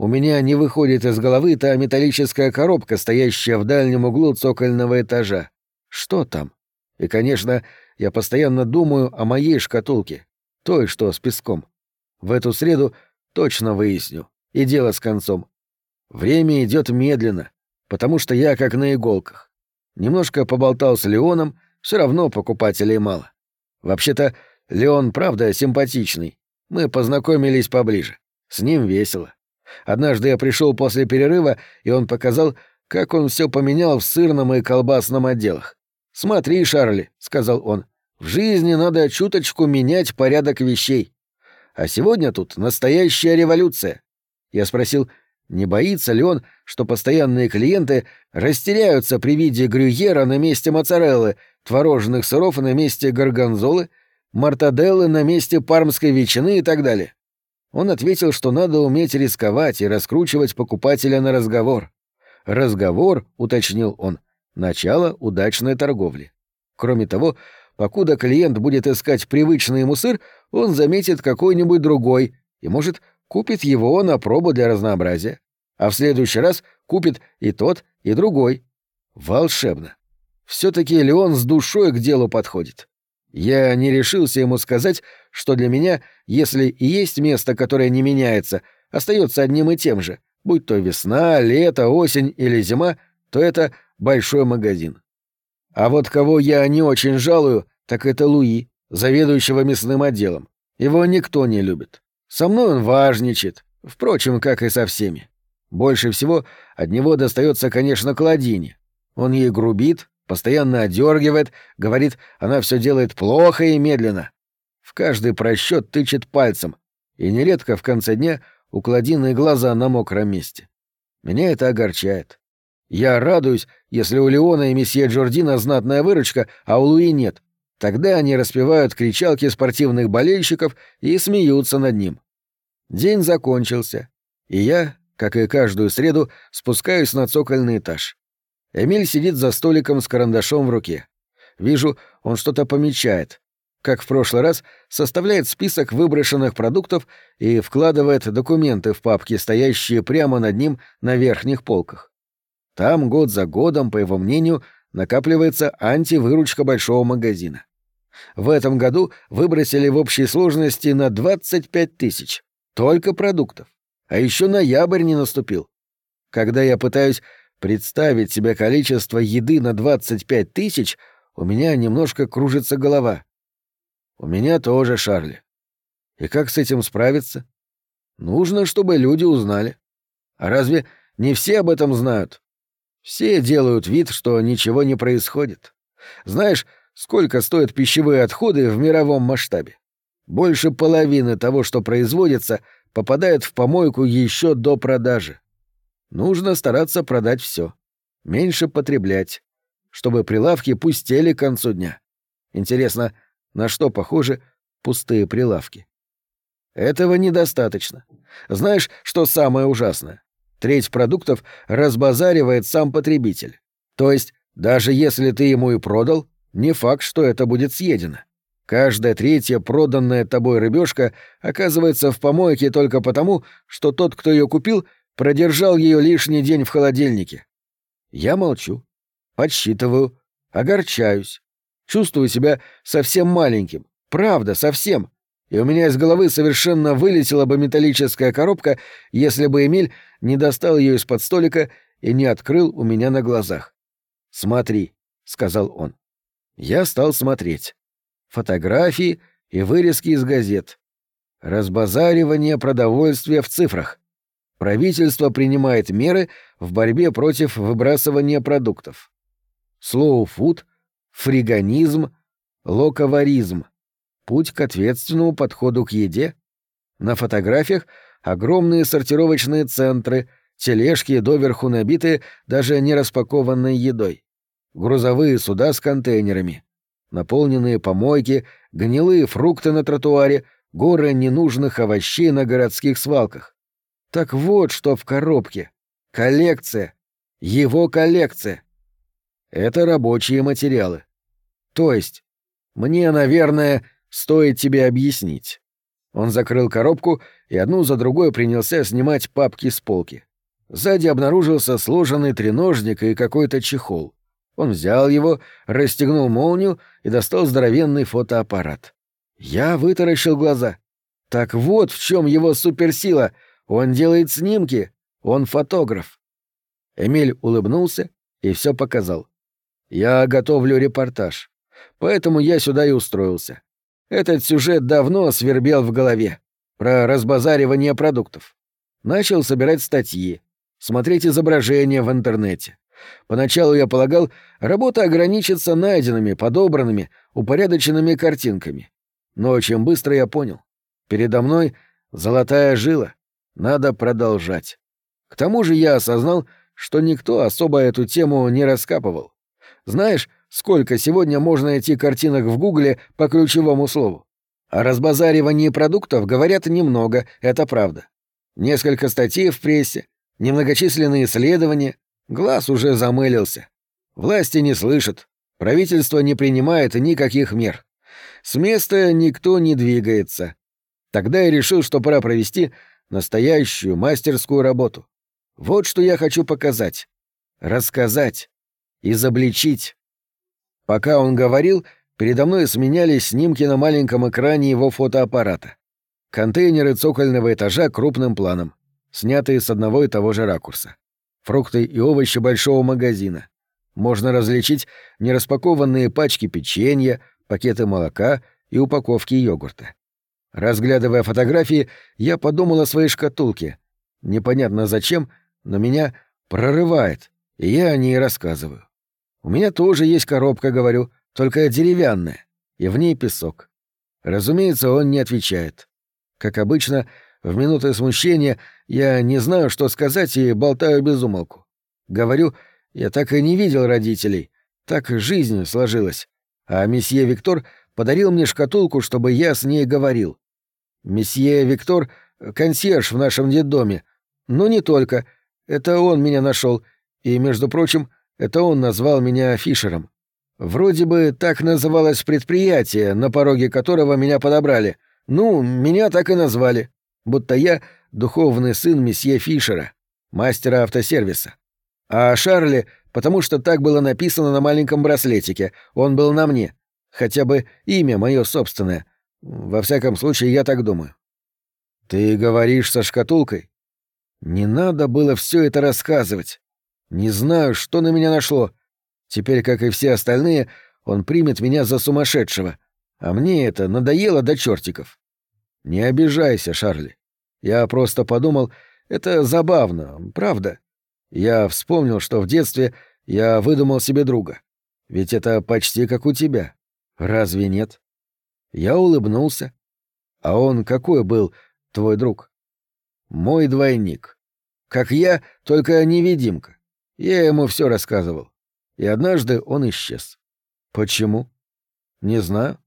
У меня не выходит из головы та металлическая коробка, стоящая в дальнем углу цокольного этажа. Что там? И, конечно, я постоянно думаю о моей шкатулке, той, что с песком. В эту среду точно выясню. И дело с концом. Время идет медленно, потому что я как на иголках. Немножко поболтал с Леоном, все равно покупателей мало. Вообще-то, Леон правда симпатичный. Мы познакомились поближе. С ним весело. Однажды я пришел после перерыва, и он показал, как он все поменял в сырном и колбасном отделах. «Смотри, Шарли», — сказал он, — «в жизни надо чуточку менять порядок вещей. А сегодня тут настоящая революция». Я спросил, не боится ли он, что постоянные клиенты растеряются при виде грюйера на месте моцареллы, творожных сыров на месте горгонзолы, мартаделлы на месте пармской ветчины и так далее. Он ответил, что надо уметь рисковать и раскручивать покупателя на разговор. Разговор, уточнил он, начало удачной торговли. Кроме того, покуда клиент будет искать привычный ему сыр, он заметит какой-нибудь другой и, может, купит его на пробу для разнообразия. А в следующий раз купит и тот, и другой. Волшебно. Все-таки Леон с душой к делу подходит. Я не решился ему сказать, что для меня, если и есть место, которое не меняется, остается одним и тем же, будь то весна, лето, осень или зима, то это большой магазин. А вот кого я не очень жалую, так это Луи, заведующего мясным отделом. Его никто не любит. Со мной он важничает, впрочем, как и со всеми. Больше всего от него достается, конечно, Кладине. Он ей грубит, постоянно одергивает, говорит, она все делает плохо и медленно. В каждый просчет тычет пальцем, и нередко в конце дня у глаза на мокром месте. Меня это огорчает. Я радуюсь, если у Леона и месье Джордина знатная выручка, а у Луи нет. Тогда они распевают кричалки спортивных болельщиков и смеются над ним. День закончился, и я, как и каждую среду, спускаюсь на цокольный этаж. Эмиль сидит за столиком с карандашом в руке. Вижу, он что-то помечает. Как в прошлый раз, составляет список выброшенных продуктов и вкладывает документы в папки, стоящие прямо над ним на верхних полках. Там год за годом, по его мнению, накапливается антивыручка большого магазина. В этом году выбросили в общей сложности на 25 тысяч. Только продуктов. А еще ноябрь не наступил. Когда я пытаюсь Представить себе количество еды на 25 тысяч, у меня немножко кружится голова. У меня тоже, Шарли. И как с этим справиться? Нужно, чтобы люди узнали. А разве не все об этом знают? Все делают вид, что ничего не происходит. Знаешь, сколько стоят пищевые отходы в мировом масштабе? Больше половины того, что производится, попадает в помойку еще до продажи. Нужно стараться продать все, меньше потреблять, чтобы прилавки пустели к концу дня. Интересно, на что похожи пустые прилавки? Этого недостаточно. Знаешь, что самое ужасное? Треть продуктов разбазаривает сам потребитель. То есть, даже если ты ему и продал, не факт, что это будет съедено. Каждая третья проданная тобой рыбешка оказывается в помойке только потому, что тот, кто ее купил, Продержал ее лишний день в холодильнике. Я молчу, подсчитываю, огорчаюсь. Чувствую себя совсем маленьким. Правда, совсем. И у меня из головы совершенно вылетела бы металлическая коробка, если бы Эмиль не достал ее из-под столика и не открыл у меня на глазах. «Смотри», — сказал он. Я стал смотреть. Фотографии и вырезки из газет. Разбазаривание продовольствия в цифрах. Правительство принимает меры в борьбе против выбрасывания продуктов. Слоу-фуд, фриганизм, локоваризм. Путь к ответственному подходу к еде. На фотографиях огромные сортировочные центры, тележки доверху набиты даже не распакованной едой. Грузовые суда с контейнерами. Наполненные помойки, гнилые фрукты на тротуаре, горы ненужных овощей на городских свалках. Так вот, что в коробке. Коллекция. Его коллекция. Это рабочие материалы. То есть, мне, наверное, стоит тебе объяснить. Он закрыл коробку и одну за другой принялся снимать папки с полки. Сзади обнаружился сложенный треножник и какой-то чехол. Он взял его, расстегнул молнию и достал здоровенный фотоаппарат. Я вытаращил глаза. Так вот в чем его суперсила. Он делает снимки. Он фотограф. Эмиль улыбнулся и все показал. Я готовлю репортаж. Поэтому я сюда и устроился. Этот сюжет давно свербел в голове. Про разбазаривание продуктов. Начал собирать статьи, смотреть изображения в интернете. Поначалу я полагал, работа ограничится найденными, подобранными, упорядоченными картинками. Но очень быстро я понял. Передо мной золотая жила. Надо продолжать. К тому же я осознал, что никто особо эту тему не раскапывал. Знаешь, сколько сегодня можно найти картинок в Гугле по ключевому слову? О разбазаривании продуктов говорят немного, это правда. Несколько статей в прессе, немногочисленные исследования, глаз уже замылился. Власти не слышат, правительство не принимает никаких мер. С места никто не двигается. Тогда я решил, что пора провести настоящую мастерскую работу. Вот что я хочу показать. Рассказать. Изобличить. Пока он говорил, передо мной сменялись снимки на маленьком экране его фотоаппарата. Контейнеры цокольного этажа крупным планом, снятые с одного и того же ракурса. Фрукты и овощи большого магазина. Можно различить нераспакованные пачки печенья, пакеты молока и упаковки йогурта. Разглядывая фотографии, я подумал о своей шкатулке. Непонятно зачем, но меня прорывает, и я о ней рассказываю. У меня тоже есть коробка, говорю, только деревянная, и в ней песок. Разумеется, он не отвечает. Как обычно, в минуты смущения я не знаю, что сказать, и болтаю без умолку. Говорю, я так и не видел родителей, так жизнь сложилась. А месье Виктор подарил мне шкатулку, чтобы я с ней говорил. Месье Виктор — консьерж в нашем детдоме. Но не только. Это он меня нашел. И, между прочим, это он назвал меня Фишером. Вроде бы так называлось предприятие, на пороге которого меня подобрали. Ну, меня так и назвали. Будто я — духовный сын месье Фишера, мастера автосервиса. А Шарли, потому что так было написано на маленьком браслетике, он был на мне. Хотя бы имя мое собственное. Во всяком случае, я так думаю. Ты говоришь со шкатулкой? Не надо было все это рассказывать. Не знаю, что на меня нашло. Теперь, как и все остальные, он примет меня за сумасшедшего. А мне это надоело до чертиков. Не обижайся, Шарли. Я просто подумал, это забавно, правда. Я вспомнил, что в детстве я выдумал себе друга. Ведь это почти как у тебя. Разве нет? Я улыбнулся. А он какой был, твой друг? Мой двойник. Как я, только невидимка. Я ему все рассказывал. И однажды он исчез. Почему? Не знаю.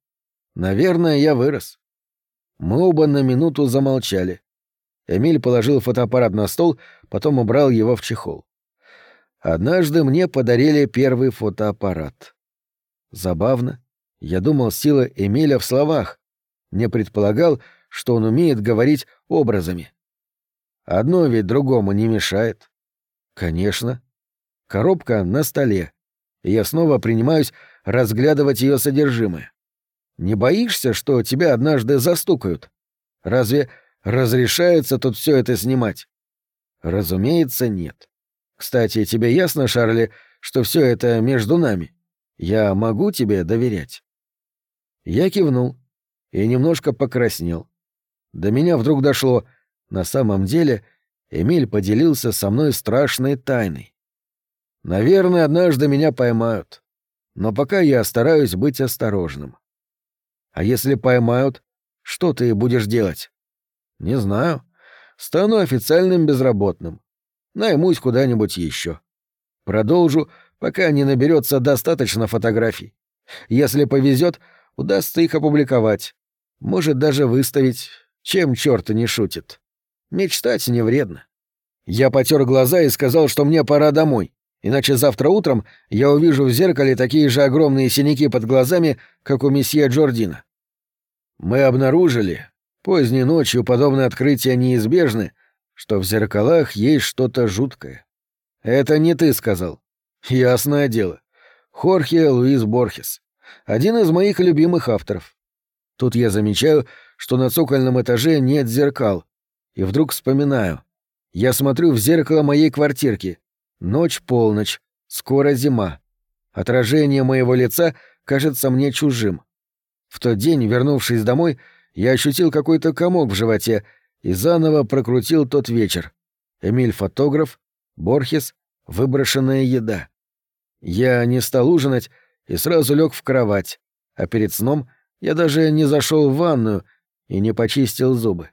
Наверное, я вырос. Мы оба на минуту замолчали. Эмиль положил фотоаппарат на стол, потом убрал его в чехол. Однажды мне подарили первый фотоаппарат. Забавно. Я думал, сила Эмиля в словах. Не предполагал, что он умеет говорить образами. Одно ведь другому не мешает. Конечно. Коробка на столе. И я снова принимаюсь разглядывать ее содержимое. Не боишься, что тебя однажды застукают? Разве разрешается тут все это снимать? Разумеется, нет. Кстати, тебе ясно, Шарли, что все это между нами? Я могу тебе доверять? Я кивнул и немножко покраснел. До меня вдруг дошло, на самом деле Эмиль поделился со мной страшной тайной. Наверное, однажды меня поймают, но пока я стараюсь быть осторожным. А если поймают, что ты будешь делать? Не знаю. Стану официальным безработным. Наймусь куда-нибудь еще. Продолжу, пока не наберется достаточно фотографий. Если повезет, удастся их опубликовать. Может, даже выставить, чем черт не шутит. Мечтать не вредно. Я потер глаза и сказал, что мне пора домой, иначе завтра утром я увижу в зеркале такие же огромные синяки под глазами, как у месье Джордина. Мы обнаружили, Поздней ночью подобные открытия неизбежны, что в зеркалах есть что-то жуткое. Это не ты сказал. Ясное дело. Хорхе Луис Борхес. Один из моих любимых авторов. Тут я замечаю, что на цокольном этаже нет зеркал. И вдруг вспоминаю. Я смотрю в зеркало моей квартирки. Ночь-полночь. Скоро зима. Отражение моего лица кажется мне чужим. В тот день, вернувшись домой, я ощутил какой-то комок в животе и заново прокрутил тот вечер. Эмиль фотограф, Борхес, выброшенная еда. Я не стал ужинать и сразу лег в кровать, а перед сном — я даже не зашел в ванную и не почистил зубы.